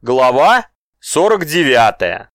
Глава 49.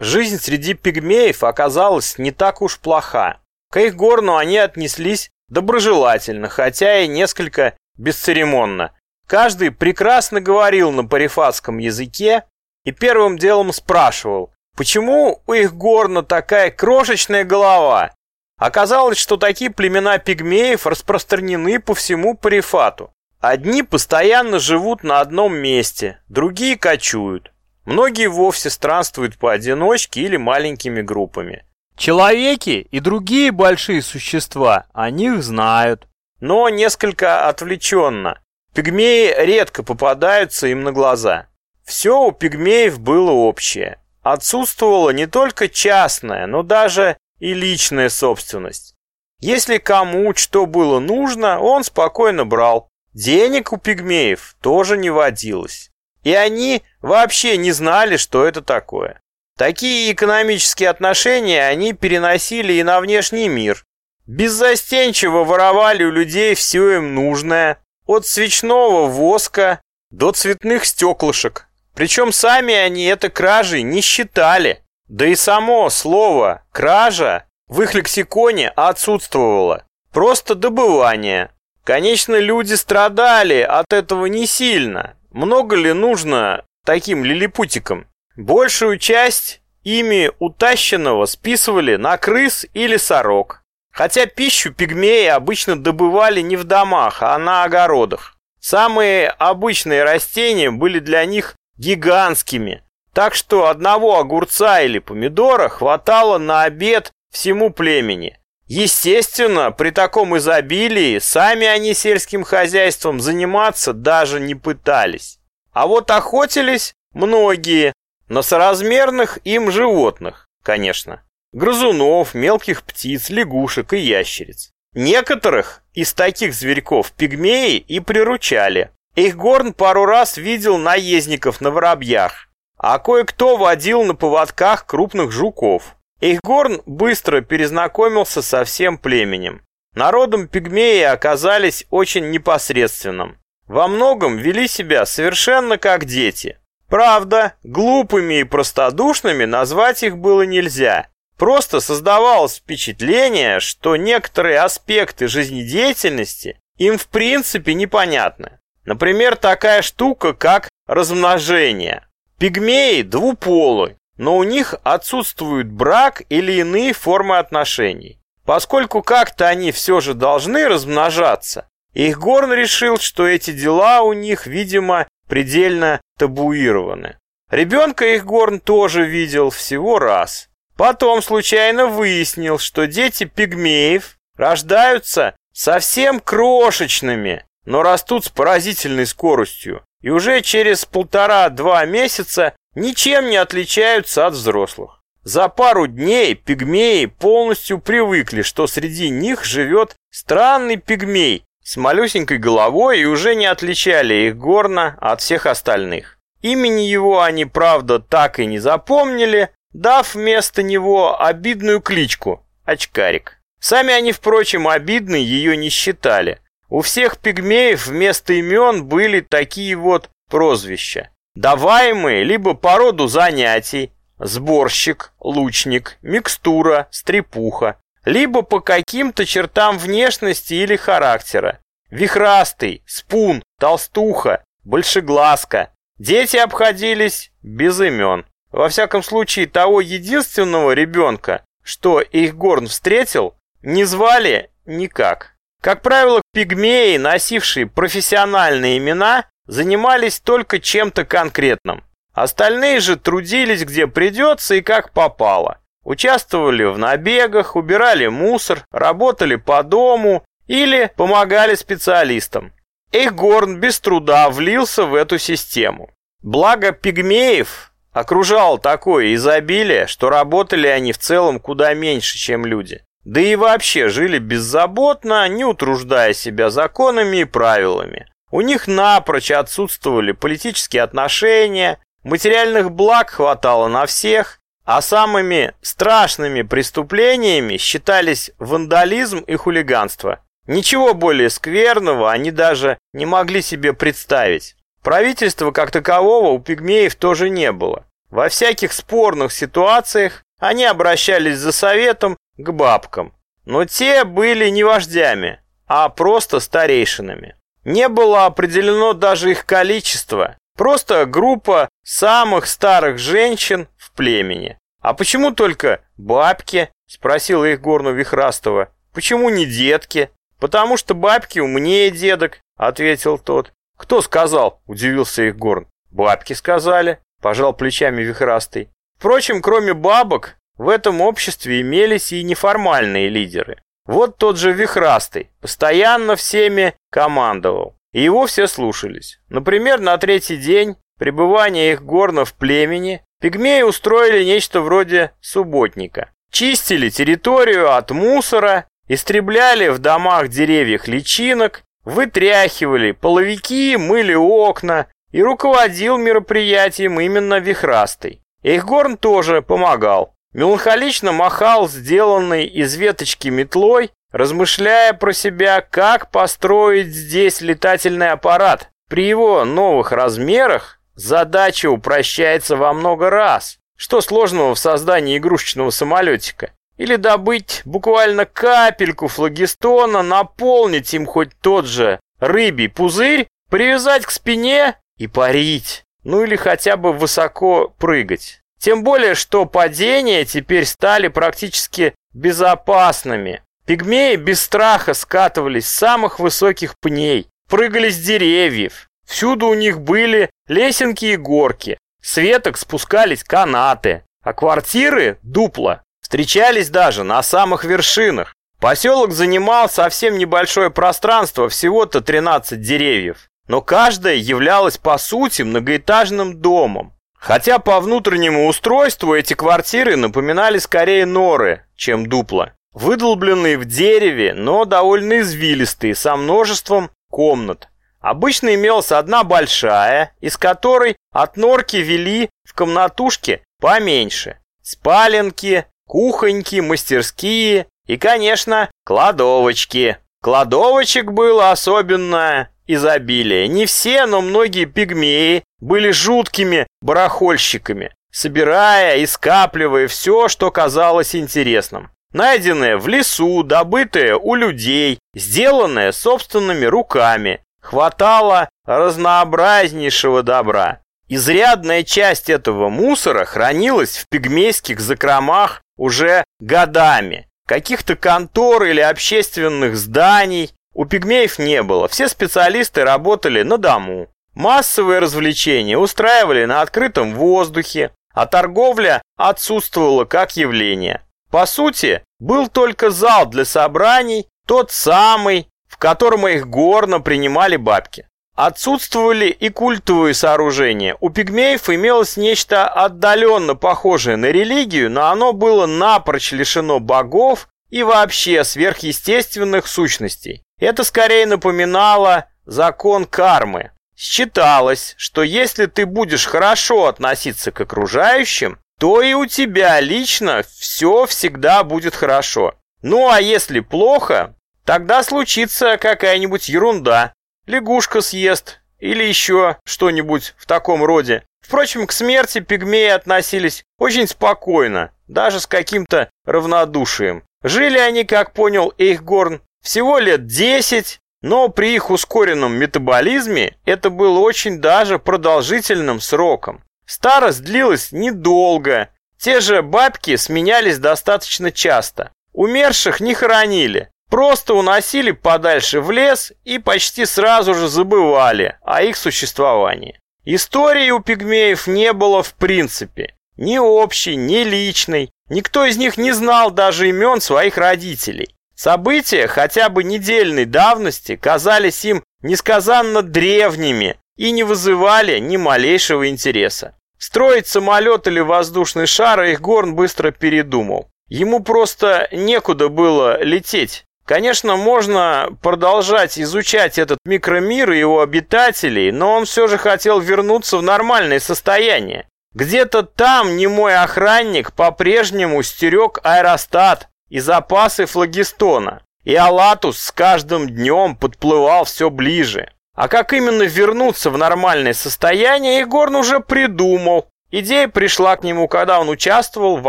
Жизнь среди пигмеев оказалась не так уж плоха. К их горну они отнеслись доброжелательно, хотя и несколько бесцеремонно. Каждый прекрасно говорил на парифатском языке и первым делом спрашивал, почему у их горна такая крошечная голова. Оказалось, что такие племена пигмеев распространены по всему парифату. Одни постоянно живут на одном месте, другие кочуют. Многие вовсе странствуют поодиночке или маленькими группами. Человеки и другие большие существа о них знают, но несколько отвлеченно. Пигмеи редко попадаются им на глаза. Все у пигмеев было общее. Отсутствовала не только частная, но даже и личная собственность. Если кому что было нужно, он спокойно брал. Денег у пигмеев тоже не водилось. И они вообще не знали, что это такое. Такие экономические отношения они переносили и на внешний мир. Беззастенчиво воровали у людей все им нужное, от свечного воска до цветных стеклышек. Причем сами они это кражей не считали. Да и само слово «кража» в их лексиконе отсутствовало. Просто добывание. Конечно, люди страдали от этого не сильно. Много ли нужно таким лилипутикам? Большую часть ими утащенного списывали на крыс или сорок. Хотя пищу пигмеи обычно добывали не в домах, а на огородах. Самые обычные растения были для них гигантскими, так что одного огурца или помидора хватало на обед всему племени. Естественно, при таком изобилии сами они сельским хозяйством заниматься даже не пытались. А вот охотились многие на соразмерных им животных, конечно. Грызунов, мелких птиц, лягушек и ящериц. Некоторых из таких зверьков пигмеи и приручали. Эйхгорн пару раз видел наездников на воробьях, а кое-кто водил на поводках крупных жуков. Эйхгорн быстро перезнакомился со всем племенем. Народом пигмеи оказались очень непосредственным. Во многом вели себя совершенно как дети. Правда, глупыми и простодушными назвать их было нельзя. Просто создавалось впечатление, что некоторые аспекты жизнедеятельности им в принципе непонятны. Например, такая штука, как размножение. Пигмеи двуполы, но у них отсутствует брак или иные формы отношений. Поскольку как-то они все же должны размножаться, Ихгорн решил, что эти дела у них, видимо, предельно табуированы. Ребенка Ихгорн тоже видел всего раз. Потом случайно выяснил, что дети пигмеев рождаются совсем крошечными, но растут с поразительной скоростью и уже через полтора-два месяца ничем не отличаются от взрослых. За пару дней пигмеи полностью привыкли, что среди них живет странный пигмей с малюсенькой головой и уже не отличали их горно от всех остальных. Имени его они, правда, так и не запомнили, дав вместо него обидную кличку – Очкарик. Сами они, впрочем, обидной ее не считали. У всех пигмеев вместо имен были такие вот прозвища. Даваемые либо по роду занятий, сборщик, лучник, микстура, стрепуха, либо по каким-то чертам внешности или характера. Вихрастый, спун, толстуха, большеглазка. Дети обходились без имен. Во всяком случае, того единственного ребенка, что их Горн встретил, не звали никак. Как правило, пигмеи, носившие профессиональные имена, занимались только чем-то конкретным. Остальные же трудились где придется и как попало. Участвовали в набегах, убирали мусор, работали по дому или помогали специалистам. Эйхгорн без труда влился в эту систему. Благо пигмеев окружало такое изобилие, что работали они в целом куда меньше, чем люди. Да и вообще жили беззаботно, не утруждая себя законами и правилами. У них напрочь отсутствовали политические отношения, материальных благ хватало на всех, а самыми страшными преступлениями считались вандализм и хулиганство. Ничего более скверного они даже не могли себе представить. Правительства как такового у пигмеев тоже не было. Во всяких спорных ситуациях они обращались за советом к бабкам. Но те были не вождями, а просто старейшинами. Не было определено даже их количество, просто группа самых старых женщин в племени. «А почему только бабки?» – спросила их горну Вихрастова. «Почему не детки?» «Потому что бабки умнее дедок», – ответил тот. «Кто сказал?» – удивился их горн. «Бабки сказали», – пожал плечами Вихрастый. Впрочем, кроме бабок, в этом обществе имелись и неформальные лидеры. Вот тот же Вихрастый постоянно всеми командовал, и его все слушались. Например, на третий день пребывания их горна в племени пигмеи устроили нечто вроде субботника. Чистили территорию от мусора, истребляли в домах деревьях личинок, вытряхивали половики, мыли окна, и руководил мероприятием именно Вихрастый. Эйхгорн тоже помогал. Меланхолично махал сделанной из веточки метлой, размышляя про себя, как построить здесь летательный аппарат. При его новых размерах задача упрощается во много раз. Что сложного в создании игрушечного самолетика? Или добыть буквально капельку флагистона, наполнить им хоть тот же рыбий пузырь, привязать к спине и парить. Ну или хотя бы высоко прыгать. Тем более, что падения теперь стали практически безопасными. Пигмеи без страха скатывались с самых высоких пней, прыгали с деревьев. Всюду у них были лесенки и горки. С веток спускались канаты, а квартиры, дупла, встречались даже на самых вершинах. Поселок занимал совсем небольшое пространство, всего-то 13 деревьев. Но каждая являлась по сути многоэтажным домом. Хотя по внутреннему устройству эти квартиры напоминали скорее норы, чем дупла. Выдолбленные в дереве, но довольно извилистые, со множеством комнат. Обычно имелась одна большая, из которой от норки вели в комнатушке поменьше. Спаленки, кухоньки, мастерские и, конечно, кладовочки. Кладовочек было особенно изобилие. Не все, но многие пигмеи были жуткими барахольщиками, собирая и скапливая все, что казалось интересным. Найденное в лесу, добытое у людей, сделанное собственными руками. Хватало разнообразнейшего добра. Изрядная часть этого мусора хранилась в пигмейских закромах уже годами. Каких-то контор или общественных зданий у пигмеев не было. Все специалисты работали на дому. Массовые развлечения устраивали на открытом воздухе, а торговля отсутствовала как явление. По сути, был только зал для собраний, тот самый, в котором их горно принимали бабки. Отсутствовали и культовые сооружения. У пигмеев имелось нечто отдаленно похожее на религию, но оно было напрочь лишено богов и вообще сверхъестественных сущностей. Это скорее напоминало закон кармы. Считалось, что если ты будешь хорошо относиться к окружающим, то и у тебя лично все всегда будет хорошо. Ну а если плохо, тогда случится какая-нибудь ерунда. Лягушка съест или еще что-нибудь в таком роде. Впрочем, к смерти пигмеи относились очень спокойно, даже с каким-то равнодушием. Жили они, как понял Эйхгорн, всего лет 10, но при их ускоренном метаболизме это было очень даже продолжительным сроком. Старость длилась недолго. Те же бабки сменялись достаточно часто. Умерших не хоронили, просто уносили подальше в лес и почти сразу же забывали о их существовании. Истории у пигмеев не было в принципе. Ни общей, ни личной. Никто из них не знал даже имен своих родителей. События хотя бы недельной давности казались им несказанно древними и не вызывали ни малейшего интереса. Строить самолет или воздушный шар их Горн быстро передумал. Ему просто некуда было лететь. Конечно, можно продолжать изучать этот микромир и его обитателей, но он все же хотел вернуться в нормальное состояние. Где-то там немой охранник по-прежнему стерег аэростат, и запасы флагистона, и Алатус с каждым днем подплывал все ближе. А как именно вернуться в нормальное состояние, Егорн уже придумал. Идея пришла к нему, когда он участвовал в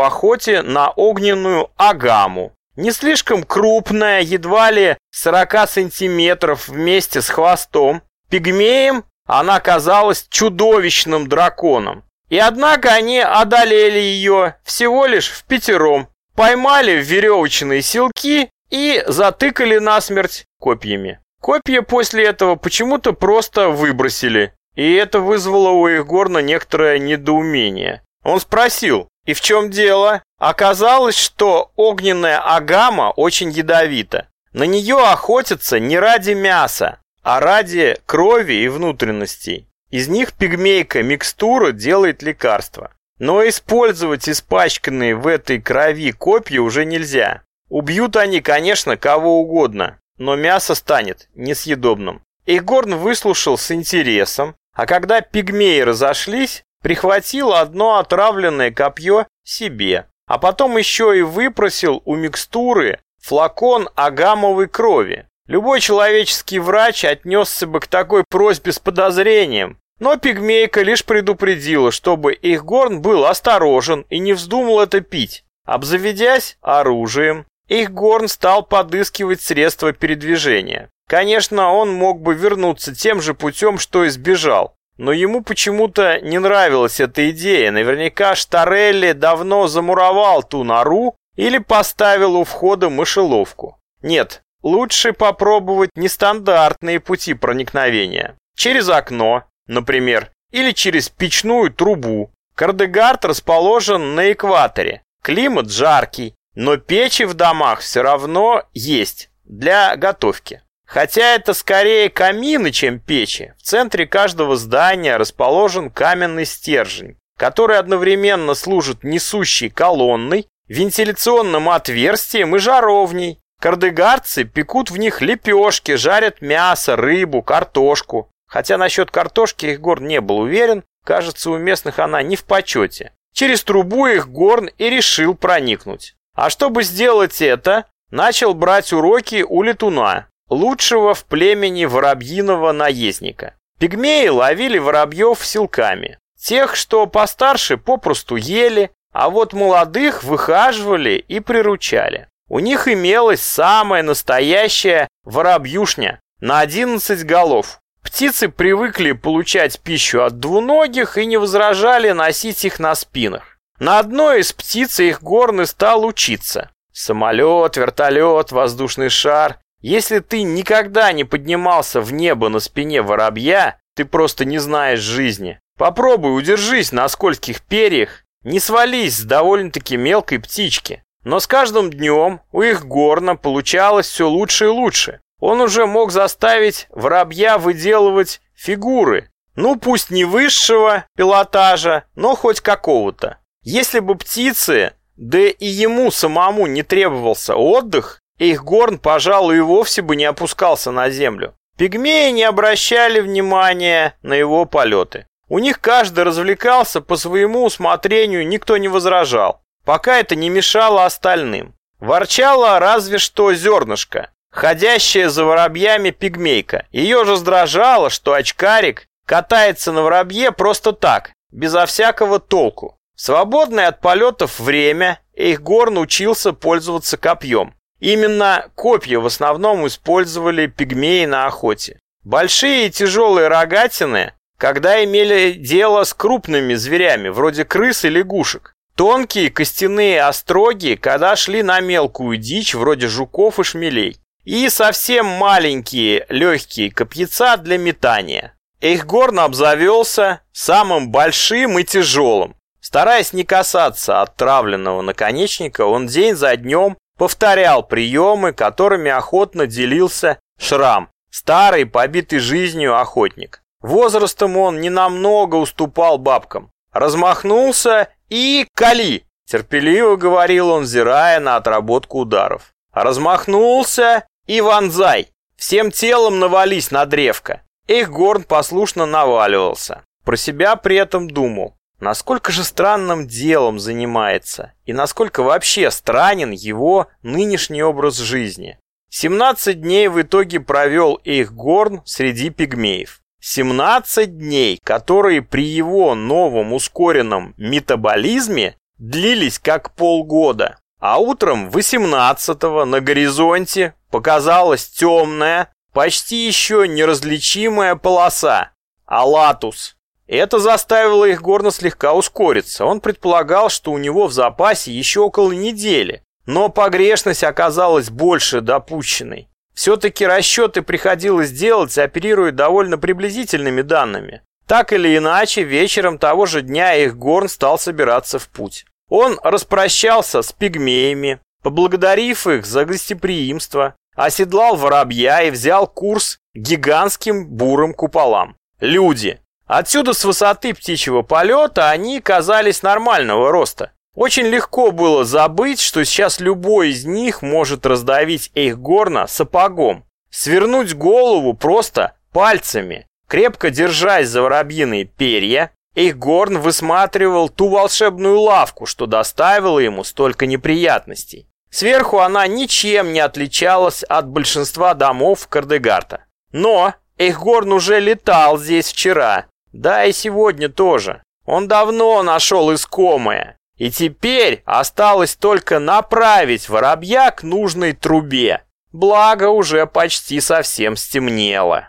охоте на огненную агаму. Не слишком крупная, едва ли 40 сантиметров вместе с хвостом. Пигмеем она казалась чудовищным драконом. И однако они одолели ее всего лишь в пятером. Поймали веревочные силки и затыкали насмерть копьями. Копья после этого почему-то просто выбросили. И это вызвало у Егорна некоторое недоумение. Он спросил, и в чем дело? Оказалось, что огненная агама очень ядовита. На нее охотятся не ради мяса, а ради крови и внутренностей. Из них пигмейка микстура делает лекарство. Но использовать испачканные в этой крови копья уже нельзя. Убьют они, конечно, кого угодно, но мясо станет несъедобным. Эйгорн выслушал с интересом, а когда пигмеи разошлись, прихватил одно отравленное копье себе, а потом еще и выпросил у микстуры флакон агамовой крови. Любой человеческий врач отнесся бы к такой просьбе с подозрением, но пигмейка лишь предупредила, чтобы их горн был осторожен и не вздумал это пить. Обзаведясь оружием, их горн стал подыскивать средства передвижения. Конечно, он мог бы вернуться тем же путем, что избежал, но ему почему-то не нравилась эта идея. Наверняка Штарелли давно замуровал ту нору или поставил у входа мышеловку. Нет, лучше попробовать нестандартные пути проникновения. Через окно, например, или через печную трубу. Кардегард расположен на экваторе. Климат жаркий, но печи в домах все равно есть для готовки. Хотя это скорее камины, чем печи. В центре каждого здания расположен каменный стержень, который одновременно служит несущей колонной, вентиляционным отверстием и жаровней. Кардегардцы пекут в них лепешки, жарят мясо, рыбу, картошку. Хотя насчет картошки их Горн не был уверен, кажется, у местных она не в почете. Через трубу их Горн и решил проникнуть. А чтобы сделать это, начал брать уроки у летуна, лучшего в племени воробьиного наездника. Пигмеи ловили воробьев силками. Тех, что постарше, попросту ели, а вот молодых выхаживали и приручали. У них имелась самая настоящая воробьюшня на 11 голов. Птицы привыкли получать пищу от двуногих и не возражали носить их на спинах. На одной из птиц их горный стал учиться. Самолет, вертолет, воздушный шар. Если ты никогда не поднимался в небо на спине воробья, ты просто не знаешь жизни. Попробуй удержись на скольких перьях, не свались с довольно-таки мелкой птички. Но с каждым днем у их горна получалось все лучше и лучше. Он уже мог заставить воробья выделывать фигуры. Ну, пусть не высшего пилотажа, но хоть какого-то. Если бы птицы, да и ему самому не требовался отдых, их горн, пожалуй, и вовсе бы не опускался на землю. Пигмеи не обращали внимания на его полеты. У них каждый развлекался по своему усмотрению, никто не возражал пока это не мешало остальным. Ворчала разве что зернышко, ходящая за воробьями пигмейка. Ее же раздражало, что очкарик катается на воробье просто так, безо всякого толку. свободное от полетов время Эйхгор научился пользоваться копьем. Именно копья в основном использовали пигмеи на охоте. Большие и тяжелые рогатины, когда имели дело с крупными зверями, вроде крыс и лягушек. Тонкие костяные остроги, когда шли на мелкую дичь, вроде жуков и шмелей. И совсем маленькие легкие копьяца для метания. Эйхгорн обзавелся самым большим и тяжелым. Стараясь не касаться отравленного наконечника, он день за днем повторял приемы, которыми охотно делился Шрам, старый, побитый жизнью охотник. Возрастом он ненамного уступал бабкам. Размахнулся и кали!» — терпеливо говорил он, взирая на отработку ударов. Размахнулся и вонзай! Всем телом навались на древко. Их Горн послушно наваливался. Про себя при этом думал, насколько же странным делом занимается и насколько вообще странен его нынешний образ жизни. 17 дней в итоге провел Эйхгорн среди пигмеев. 17 дней, которые при его новом ускоренном метаболизме длились как полгода. А утром 18-го на горизонте показалась темная, почти еще неразличимая полоса. Алатус. Это заставило их горно слегка ускориться. Он предполагал, что у него в запасе еще около недели. Но погрешность оказалась больше допущенной. Все-таки расчеты приходилось делать, оперируя довольно приблизительными данными. Так или иначе, вечером того же дня их Горн стал собираться в путь. Он распрощался с пигмеями, поблагодарив их за гостеприимство, оседлал воробья и взял курс гигантским бурым куполам. Люди. Отсюда с высоты птичьего полета они казались нормального роста. Очень легко было забыть, что сейчас любой из них может раздавить Эйхгорна сапогом, свернуть голову просто пальцами. Крепко держась за воробьиные перья, Эйхгорн высматривал ту волшебную лавку, что доставила ему столько неприятностей. Сверху она ничем не отличалась от большинства домов Кардегарта. Но Эйхгорн уже летал здесь вчера, да и сегодня тоже. Он давно нашел искомое. И теперь осталось только направить воробья к нужной трубе. Благо уже почти совсем стемнело.